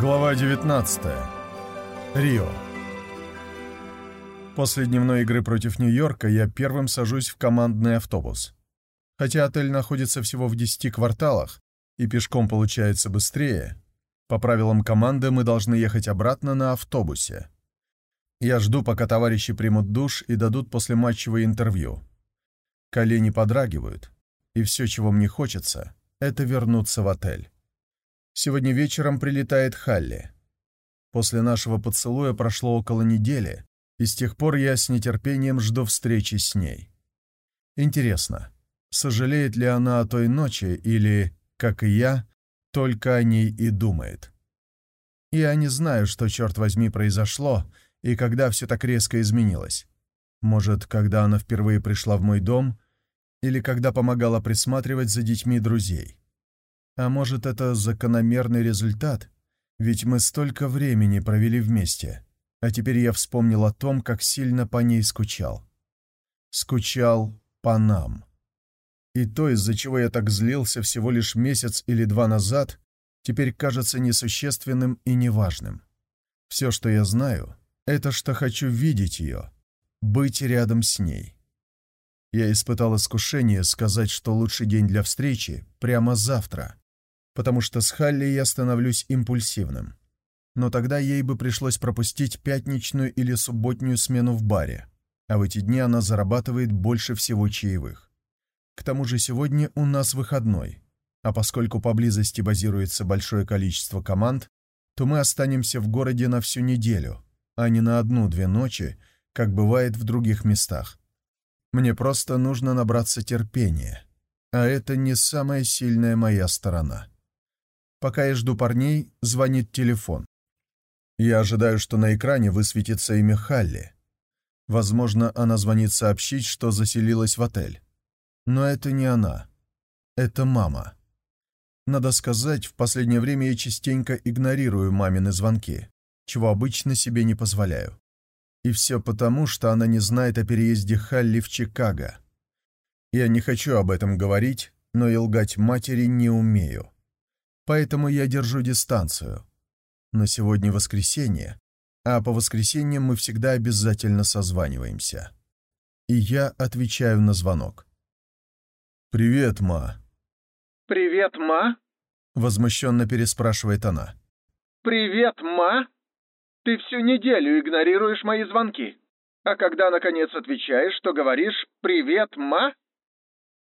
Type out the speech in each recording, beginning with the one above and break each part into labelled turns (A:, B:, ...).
A: Глава 19. Рио. После дневной игры против Нью-Йорка я первым сажусь в командный автобус. Хотя отель находится всего в 10 кварталах, и пешком получается быстрее, по правилам команды мы должны ехать обратно на автобусе. Я жду, пока товарищи примут душ и дадут послематчевое интервью. Колени подрагивают, и все, чего мне хочется, это вернуться в отель. Сегодня вечером прилетает Халли. После нашего поцелуя прошло около недели, и с тех пор я с нетерпением жду встречи с ней. Интересно, сожалеет ли она о той ночи или, как и я, только о ней и думает? Я не знаю, что, черт возьми, произошло, и когда все так резко изменилось. Может, когда она впервые пришла в мой дом, или когда помогала присматривать за детьми друзей. А может, это закономерный результат? Ведь мы столько времени провели вместе. А теперь я вспомнил о том, как сильно по ней скучал. Скучал по нам. И то, из-за чего я так злился всего лишь месяц или два назад, теперь кажется несущественным и неважным. Все, что я знаю, это что хочу видеть ее, быть рядом с ней. Я испытал искушение сказать, что лучший день для встречи прямо завтра, потому что с Халли я становлюсь импульсивным. Но тогда ей бы пришлось пропустить пятничную или субботнюю смену в баре, а в эти дни она зарабатывает больше всего чаевых. К тому же сегодня у нас выходной, а поскольку поблизости базируется большое количество команд, то мы останемся в городе на всю неделю, а не на одну-две ночи, как бывает в других местах. Мне просто нужно набраться терпения, а это не самая сильная моя сторона. Пока я жду парней, звонит телефон. Я ожидаю, что на экране высветится имя Халли. Возможно, она звонит сообщить, что заселилась в отель. Но это не она. Это мама. Надо сказать, в последнее время я частенько игнорирую мамины звонки, чего обычно себе не позволяю. И все потому, что она не знает о переезде Халли в Чикаго. Я не хочу об этом говорить, но и лгать матери не умею поэтому я держу дистанцию. Но сегодня воскресенье, а по воскресеньям мы всегда обязательно созваниваемся. И я отвечаю на звонок. «Привет, ма».
B: «Привет, ма?»
A: — возмущенно переспрашивает она.
B: «Привет, ма? Ты всю неделю игнорируешь мои звонки. А когда, наконец, отвечаешь, то говоришь «Привет, ма?»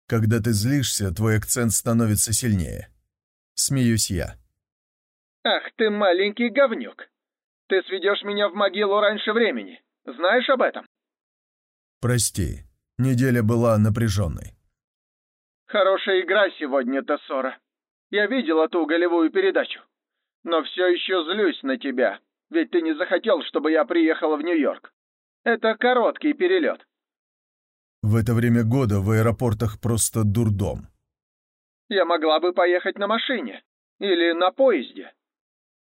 A: Когда ты злишься, твой акцент становится сильнее. Смеюсь я.
B: «Ах ты маленький говнюк! Ты сведешь меня в могилу раньше времени. Знаешь об этом?»
A: «Прости, неделя была напряженной».
B: «Хорошая игра сегодня, Тессора. Я видела ту голевую передачу. Но все еще злюсь на тебя, ведь ты не захотел, чтобы я приехала в Нью-Йорк. Это короткий перелет».
A: «В это время года в аэропортах просто дурдом»,
B: я могла бы поехать на машине. Или на поезде.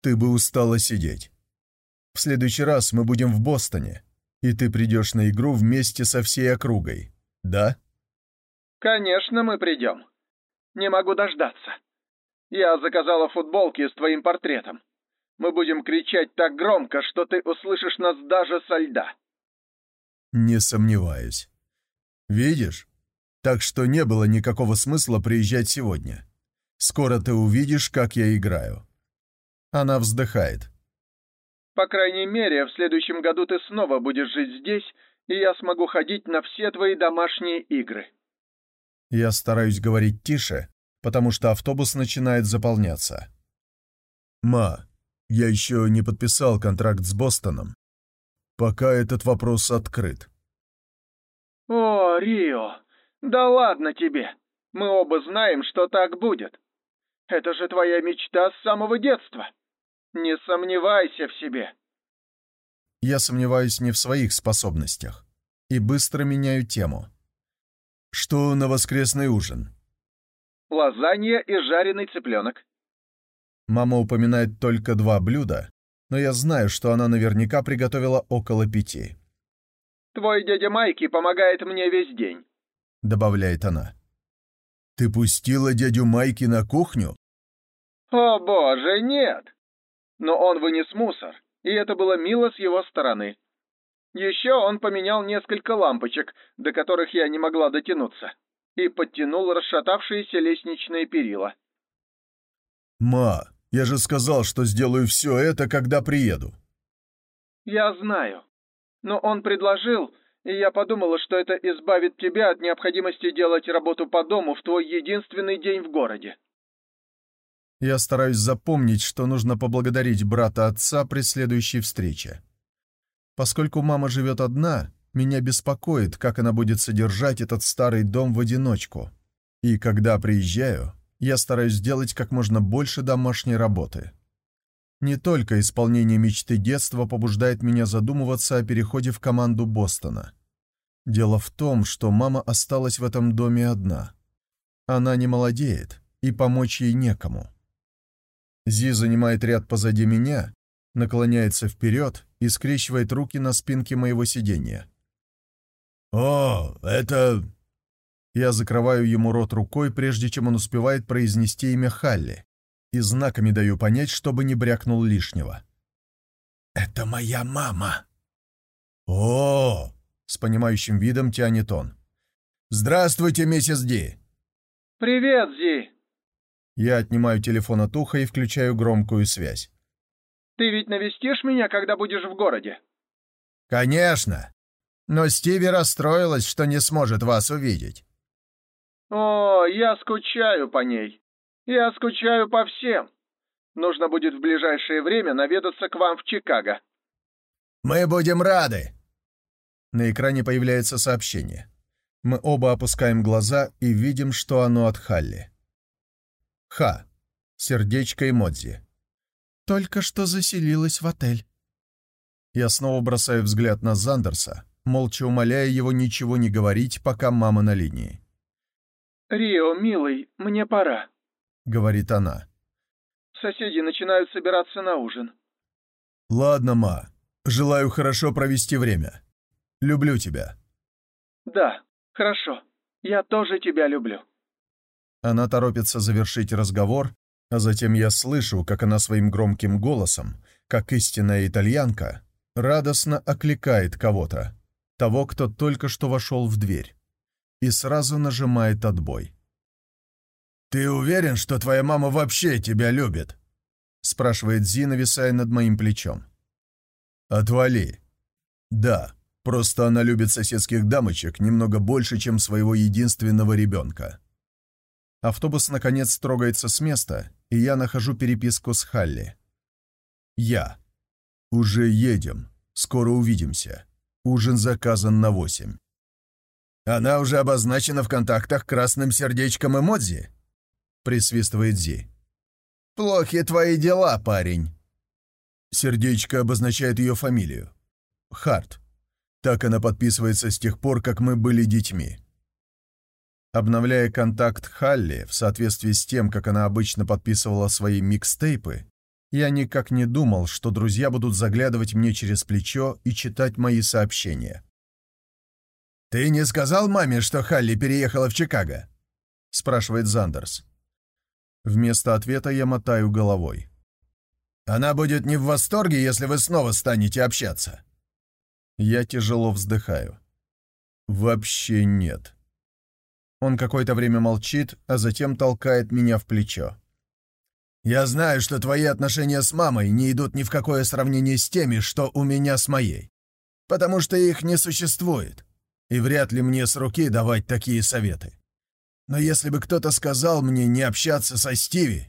A: Ты бы устала сидеть. В следующий раз мы будем в Бостоне, и ты придешь на игру вместе со всей округой, да?
B: Конечно, мы придем. Не могу дождаться. Я заказала футболки с твоим портретом. Мы будем кричать так громко, что ты услышишь нас даже со льда.
A: Не сомневаюсь. Видишь, так что не было никакого смысла приезжать сегодня. Скоро ты увидишь, как я играю». Она вздыхает.
B: «По крайней мере, в следующем году ты снова будешь жить здесь, и я смогу ходить на все твои домашние игры».
A: Я стараюсь говорить тише, потому что автобус начинает заполняться. «Ма, я еще не подписал контракт с Бостоном. Пока этот вопрос открыт».
B: «О, Рио, «Да ладно тебе. Мы оба знаем, что так будет. Это же твоя мечта с самого детства. Не сомневайся в себе».
A: Я сомневаюсь не в своих способностях и быстро меняю тему. Что на воскресный ужин?
B: Лазанья и жареный цыпленок.
A: Мама упоминает только два блюда, но я знаю, что она наверняка приготовила около пяти.
B: Твой дядя Майки помогает мне весь день.
A: — добавляет она. «Ты пустила дядю Майки на кухню?»
B: «О боже, нет! но он вынес мусор, и это было мило с его стороны. Еще он поменял несколько лампочек, до которых я не могла дотянуться, и подтянул расшатавшиеся лестничные перила.
A: «Ма, я же сказал, что сделаю все это, когда приеду».
B: «Я знаю. Но он предложил, и я подумала, что это избавит тебя от необходимости делать работу по дому в твой единственный день в городе».
A: Я стараюсь запомнить, что нужно поблагодарить брата отца при следующей встрече. Поскольку мама живет одна, меня беспокоит, как она будет содержать этот старый дом в одиночку. И когда приезжаю, я стараюсь сделать как можно больше домашней работы. Не только исполнение мечты детства побуждает меня задумываться о переходе в команду Бостона. Дело в том, что мама осталась в этом доме одна. Она не молодеет, и помочь ей некому. Зи занимает ряд позади меня, наклоняется вперед и скрещивает руки на спинке моего сиденья. «О, это...» Я закрываю ему рот рукой, прежде чем он успевает произнести имя Халли, и знаками даю понять, чтобы не брякнул лишнего. «Это моя мама!» «О!» — с понимающим видом тянет он. «Здравствуйте, миссис Ди!»
B: «Привет, Зи!»
A: Я отнимаю телефон от уха и включаю громкую связь.
B: «Ты ведь навестишь меня, когда будешь в городе?»
A: «Конечно! Но Стиви расстроилась, что не сможет вас увидеть».
B: «О, я скучаю по ней. Я скучаю по всем. Нужно будет в ближайшее время наведаться к вам в Чикаго».
A: «Мы будем рады!» На экране появляется сообщение. Мы оба опускаем глаза и видим, что оно от Халли. Ха. Сердечко эмодзи. Только что заселилась в отель. Я снова бросаю взгляд на Зандерса, молча умоляя его ничего не говорить, пока мама на линии.
B: «Рио, милый, мне пора», —
A: говорит она.
B: «Соседи начинают собираться на ужин».
A: «Ладно, ма. Желаю хорошо провести время. Люблю тебя».
B: «Да, хорошо. Я тоже тебя люблю».
A: Она торопится завершить разговор, а затем я слышу, как она своим громким голосом, как истинная итальянка, радостно окликает кого-то, того, кто только что вошел в дверь, и сразу нажимает отбой. «Ты уверен, что твоя мама вообще тебя любит?» — спрашивает Зи, нависая над моим плечом. «Отвали». «Да, просто она любит соседских дамочек немного больше, чем своего единственного ребенка». Автобус, наконец, трогается с места, и я нахожу переписку с Халли. «Я. Уже едем. Скоро увидимся. Ужин заказан на восемь». «Она уже обозначена в контактах красным сердечком эмодзи?» — присвистывает Зи. «Плохи твои дела, парень». Сердечко обозначает ее фамилию. Харт. Так она подписывается с тех пор, как мы были детьми. Обновляя контакт Халли в соответствии с тем, как она обычно подписывала свои микстейпы, я никак не думал, что друзья будут заглядывать мне через плечо и читать мои сообщения. «Ты не сказал маме, что Халли переехала в Чикаго?» — спрашивает Зандерс. Вместо ответа я мотаю головой. «Она будет не в восторге, если вы снова станете общаться». Я тяжело вздыхаю. «Вообще нет». Он какое-то время молчит, а затем толкает меня в плечо. «Я знаю, что твои отношения с мамой не идут ни в какое сравнение с теми, что у меня с моей, потому что их не существует, и вряд ли мне с руки давать такие советы. Но если бы кто-то сказал мне не общаться со Стиви,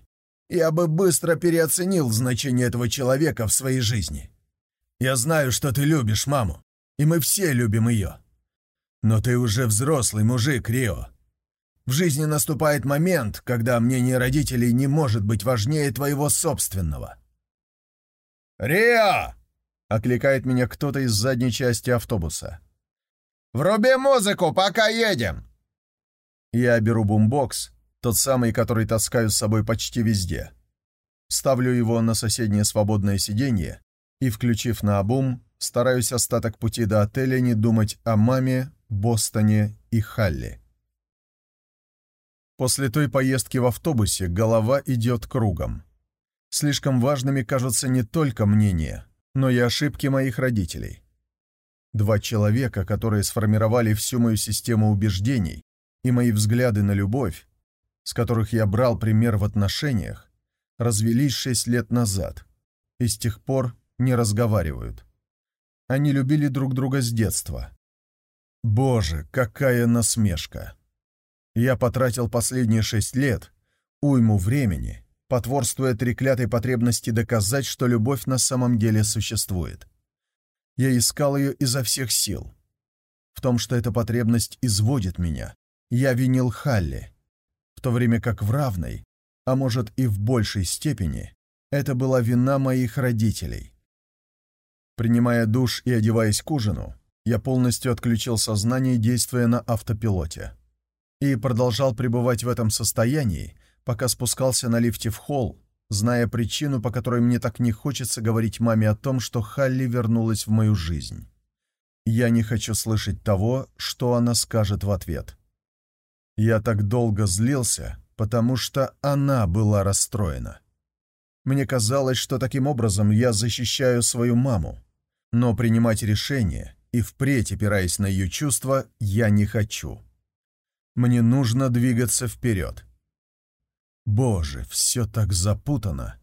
A: я бы быстро переоценил значение этого человека в своей жизни. Я знаю, что ты любишь маму, и мы все любим ее. Но ты уже взрослый мужик, Рио, в жизни наступает момент, когда мнение родителей не может быть важнее твоего собственного. «Рио!» — окликает меня кто-то из задней части автобуса. «Вруби музыку, пока едем!» Я беру бумбокс, тот самый, который таскаю с собой почти везде. Ставлю его на соседнее свободное сиденье и, включив на обум, стараюсь остаток пути до отеля не думать о маме, Бостоне и Халли. После той поездки в автобусе голова идет кругом. Слишком важными кажутся не только мнения, но и ошибки моих родителей. Два человека, которые сформировали всю мою систему убеждений и мои взгляды на любовь, с которых я брал пример в отношениях, развелись шесть лет назад и с тех пор не разговаривают. Они любили друг друга с детства. Боже, какая насмешка! Я потратил последние шесть лет, уйму времени, потворствуя треклятой потребности доказать, что любовь на самом деле существует. Я искал ее изо всех сил. В том, что эта потребность изводит меня, я винил Халли, в то время как в равной, а может и в большей степени, это была вина моих родителей. Принимая душ и одеваясь к ужину, я полностью отключил сознание, действуя на автопилоте. И продолжал пребывать в этом состоянии, пока спускался на лифте в холл, зная причину, по которой мне так не хочется говорить маме о том, что Халли вернулась в мою жизнь. Я не хочу слышать того, что она скажет в ответ. Я так долго злился, потому что она была расстроена. Мне казалось, что таким образом я защищаю свою маму, но принимать решение и впредь опираясь на ее чувства я не хочу. Мне нужно двигаться вперед. Боже, все так запутано.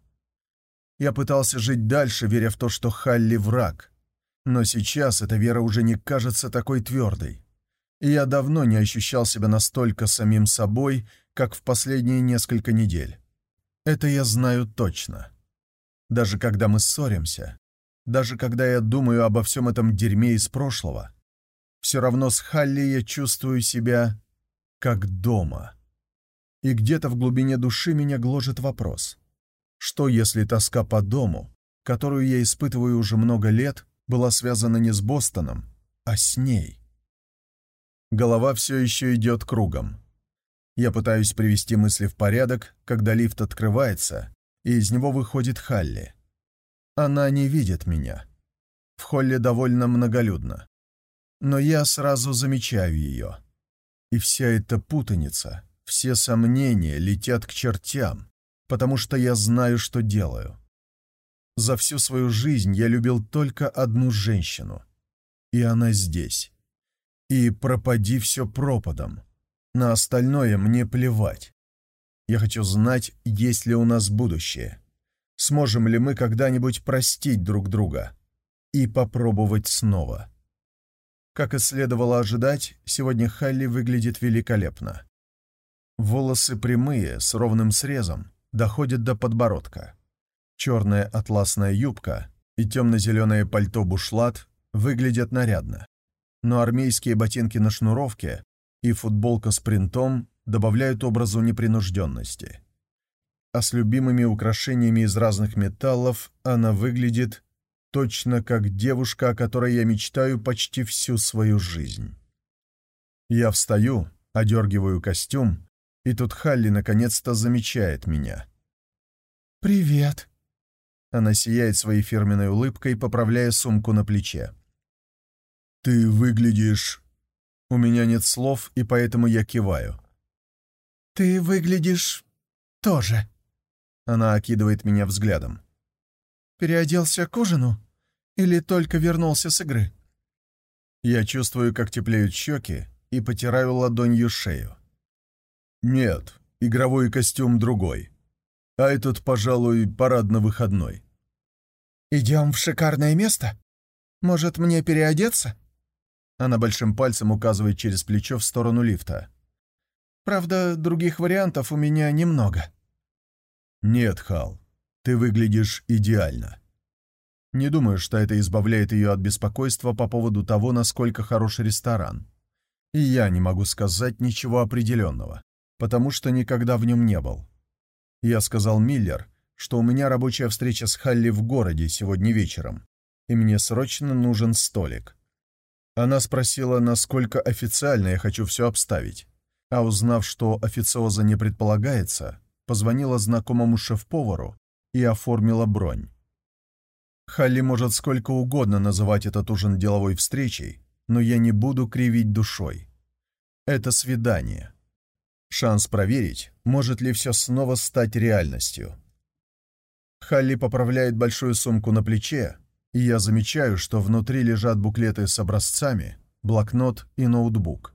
A: Я пытался жить дальше, веря в то, что Халли враг. Но сейчас эта вера уже не кажется такой твердой. И я давно не ощущал себя настолько самим собой, как в последние несколько недель. Это я знаю точно. Даже когда мы ссоримся, даже когда я думаю обо всем этом дерьме из прошлого, все равно с Халли я чувствую себя как дома. И где-то в глубине души меня гложет вопрос. Что если тоска по дому, которую я испытываю уже много лет, была связана не с Бостоном, а с ней? Голова все еще идет кругом. Я пытаюсь привести мысли в порядок, когда лифт открывается, и из него выходит Халли. Она не видит меня. В холле довольно многолюдно. Но я сразу замечаю ее. И вся эта путаница, все сомнения летят к чертям, потому что я знаю, что делаю. За всю свою жизнь я любил только одну женщину. И она здесь. И пропади все пропадом. На остальное мне плевать. Я хочу знать, есть ли у нас будущее. Сможем ли мы когда-нибудь простить друг друга. И попробовать снова. Как и следовало ожидать, сегодня Халли выглядит великолепно. Волосы прямые, с ровным срезом, доходят до подбородка. Черная атласная юбка и темно-зеленое пальто-бушлат выглядят нарядно. Но армейские ботинки на шнуровке и футболка с принтом добавляют образу непринужденности. А с любимыми украшениями из разных металлов она выглядит точно как девушка, о которой я мечтаю почти всю свою жизнь. Я встаю, одергиваю костюм и тут Халли наконец-то замечает меня.
C: «Привет!»
A: Она сияет своей фирменной улыбкой, поправляя сумку на плече. «Ты выглядишь...» У меня нет слов, и поэтому я киваю.
C: «Ты выглядишь... тоже...»
A: Она окидывает меня взглядом.
C: «Переоделся к ужину? Или только вернулся с игры?»
A: Я чувствую, как теплеют щеки, и потираю ладонью шею. «Нет, игровой костюм другой. А этот, пожалуй, парадно-выходной».
C: «Идем в шикарное место? Может, мне переодеться?»
A: Она большим пальцем указывает через плечо в сторону лифта.
C: «Правда, других вариантов у меня немного».
A: «Нет, Хал, ты выглядишь идеально». Не думаю, что это избавляет ее от беспокойства по поводу того, насколько хороший ресторан. И я не могу сказать ничего определенного потому что никогда в нем не был. Я сказал Миллер, что у меня рабочая встреча с Халли в городе сегодня вечером, и мне срочно нужен столик. Она спросила, насколько официально я хочу все обставить, а узнав, что официоза не предполагается, позвонила знакомому шеф-повару и оформила бронь. Халли может сколько угодно называть этот ужин деловой встречей, но я не буду кривить душой. Это свидание. Шанс проверить, может ли все снова стать реальностью. Халли поправляет большую сумку на плече, и я замечаю, что внутри лежат буклеты с образцами, блокнот и ноутбук.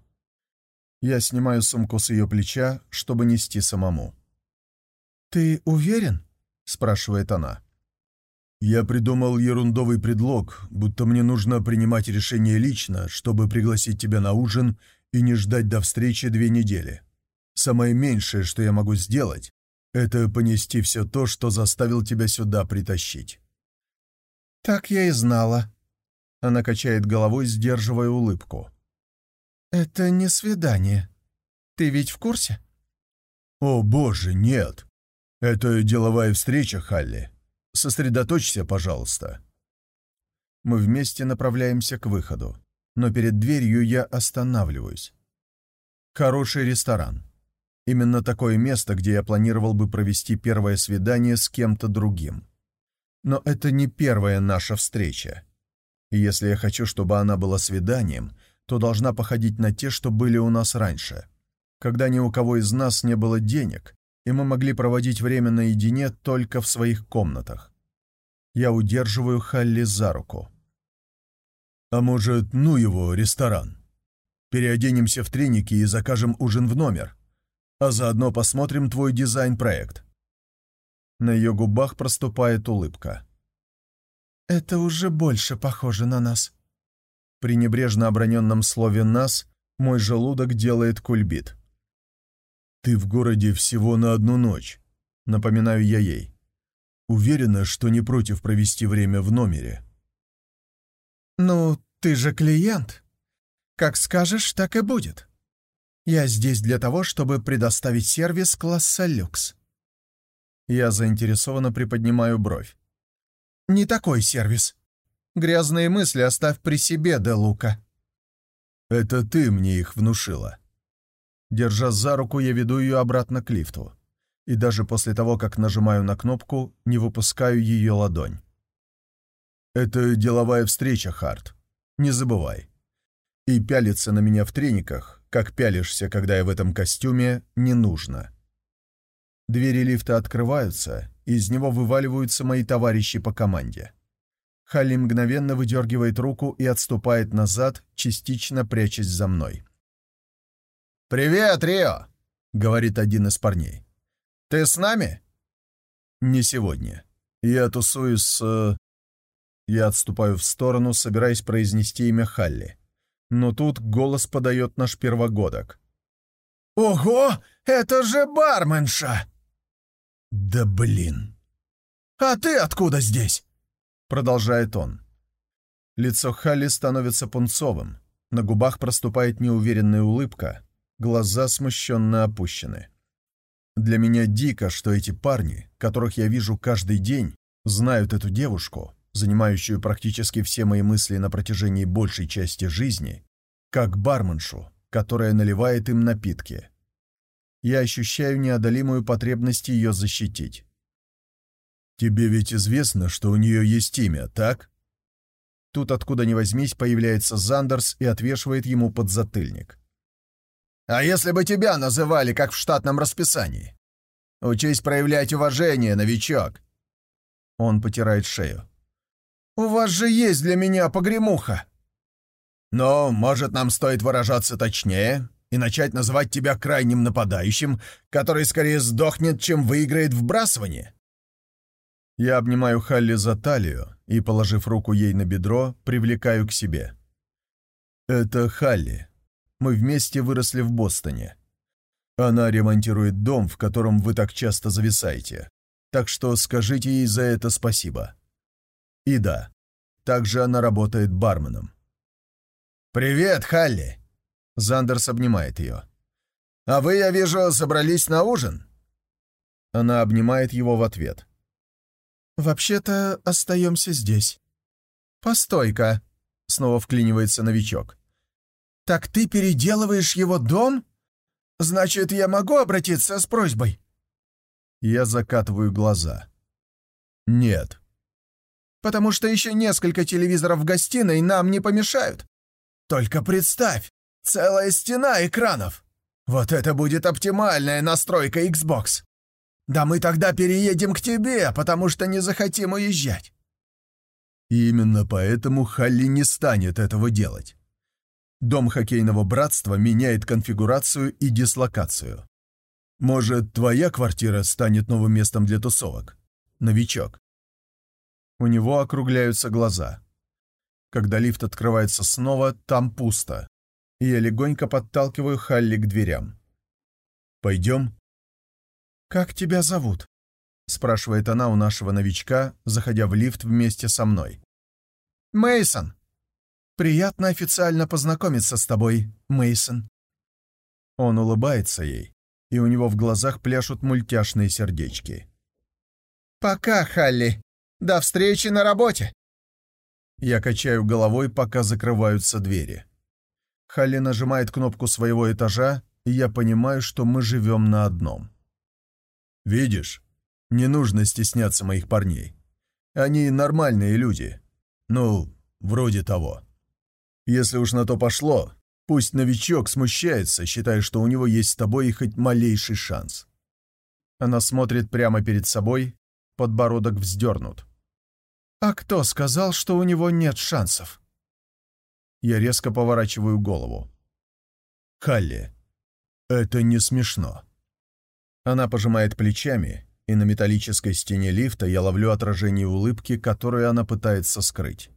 A: Я снимаю сумку с ее плеча, чтобы нести самому.
C: «Ты уверен?»
A: — спрашивает она. «Я придумал ерундовый предлог, будто мне нужно принимать решение лично, чтобы пригласить тебя на ужин и не ждать до встречи две недели. Самое меньшее, что я могу сделать, это понести все то, что заставил тебя сюда притащить».
C: «Так я и знала».
A: Она качает головой, сдерживая улыбку.
C: «Это не свидание. Ты ведь в курсе?»
A: «О, боже, нет. Это деловая встреча, Халли. Сосредоточься, пожалуйста». Мы вместе направляемся к выходу, но перед дверью я останавливаюсь. Хороший ресторан. Именно такое место, где я планировал бы провести первое свидание с кем-то другим. Но это не первая наша встреча. Если я хочу, чтобы она была свиданием, то должна походить на те, что были у нас раньше, когда ни у кого из нас не было денег, и мы могли проводить время наедине только в своих комнатах. Я удерживаю Халли за руку. «А может, ну его, ресторан? Переоденемся в треники и закажем ужин в номер, а заодно посмотрим твой дизайн-проект. На ее губах проступает улыбка.
C: «Это уже больше похоже на нас».
A: При небрежно оброненном слове «нас» мой желудок делает кульбит. «Ты в городе всего на одну ночь», — напоминаю я ей. «Уверена, что не против провести время в номере».
C: «Ну, ты же клиент. Как скажешь, так и будет. Я здесь для того, чтобы предоставить сервис класса люкс».
A: Я заинтересованно приподнимаю бровь.
C: «Не такой сервис. Грязные мысли оставь при себе, Де Лука».
A: «Это ты мне их внушила». Держа за руку, я веду ее обратно к лифту. И даже после того, как нажимаю на кнопку, не выпускаю ее ладонь. «Это деловая встреча, Харт. Не забывай. И пялиться на меня в трениках, как пялишься, когда я в этом костюме, не нужно». Двери лифта открываются, из него вываливаются мои товарищи по команде. Халли мгновенно выдергивает руку и отступает назад, частично прячась за мной.
B: «Привет, Рио!» — говорит один из парней. «Ты с нами?»
A: «Не сегодня. Я тусуюсь с...» э, Я отступаю в сторону, собираясь произнести имя Халли. Но тут голос подает наш первогодок.
C: «Ого! Это же барменша!»
A: «Да блин!»
C: «А ты откуда здесь?»
A: Продолжает он. Лицо Халли становится пунцовым, на губах проступает неуверенная улыбка, глаза смущенно опущены. Для меня дико, что эти парни, которых я вижу каждый день, знают эту девушку, занимающую практически все мои мысли на протяжении большей части жизни, как барменшу, которая наливает им напитки, я ощущаю неодолимую потребность ее защитить. «Тебе ведь известно, что у нее есть имя, так?» Тут, откуда ни возьмись, появляется Зандерс и отвешивает ему подзатыльник.
B: «А если бы тебя называли, как в штатном расписании? Учись проявлять уважение, новичок!»
A: Он потирает шею.
C: «У вас же есть для меня погремуха!»
B: «Ну, может, нам стоит выражаться точнее?» И начать называть тебя крайним нападающим, который скорее сдохнет, чем выиграет в брасывании?»
A: Я обнимаю Халли за талию и, положив руку ей на бедро, привлекаю к себе. «Это Халли. Мы вместе выросли в Бостоне. Она ремонтирует дом, в котором вы так часто зависаете, так что скажите ей за это спасибо. И да, также она работает барменом».
B: «Привет, Халли!»
A: Зандерс обнимает ее.
B: «А вы, я вижу, собрались на ужин?»
A: Она обнимает его в ответ.
C: «Вообще-то остаемся здесь».
A: «Постой-ка», — снова вклинивается новичок.
C: «Так ты переделываешь его дом? Значит, я могу обратиться с просьбой?»
A: Я закатываю глаза. «Нет».
C: «Потому что еще несколько телевизоров в гостиной нам не помешают. Только представь, Целая стена экранов. Вот это будет оптимальная настройка Xbox. Да мы тогда переедем к тебе, потому что не захотим уезжать.
A: И именно поэтому Халли не станет этого делать. Дом хоккейного братства меняет конфигурацию и дислокацию. Может, твоя квартира станет новым местом для тусовок? Новичок. У него округляются глаза. Когда лифт открывается снова, там пусто. И я легонько подталкиваю Халли к дверям. «Пойдем?»
C: «Как тебя зовут?»
A: — спрашивает она у нашего новичка, заходя в лифт вместе со мной.
C: Мейсон. Приятно официально познакомиться с тобой, Мейсон.
A: Он улыбается ей, и у него в глазах пляшут мультяшные сердечки.
C: «Пока, Халли. До встречи на работе!»
A: Я качаю головой, пока закрываются двери. Халли нажимает кнопку своего этажа, и я понимаю, что мы живем на одном. «Видишь, не нужно стесняться моих парней. Они нормальные люди. Ну, вроде того. Если уж на то пошло, пусть новичок смущается, считая, что у него есть с тобой хоть малейший шанс». Она смотрит прямо перед собой, подбородок вздернут.
C: «А кто сказал, что у него нет шансов?»
A: Я резко поворачиваю голову. «Халли, это не смешно». Она пожимает плечами, и на металлической стене лифта я ловлю отражение улыбки, которую она пытается скрыть.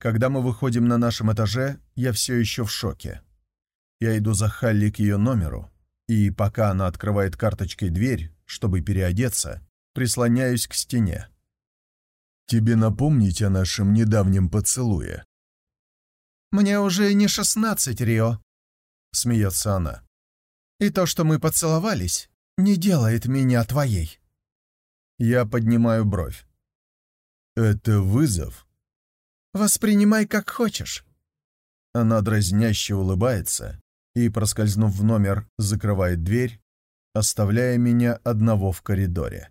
A: Когда мы выходим на нашем этаже, я все еще в шоке. Я иду за Халли к ее номеру, и пока она открывает карточкой дверь, чтобы переодеться, прислоняюсь к стене. «Тебе напомнить о нашем недавнем поцелуе?»
C: «Мне уже не шестнадцать, Рио», — смеется она. «И то, что мы поцеловались, не делает меня твоей».
A: Я поднимаю бровь. «Это вызов?»
C: «Воспринимай как хочешь».
A: Она дразняще улыбается и, проскользнув в номер, закрывает дверь, оставляя меня одного в коридоре.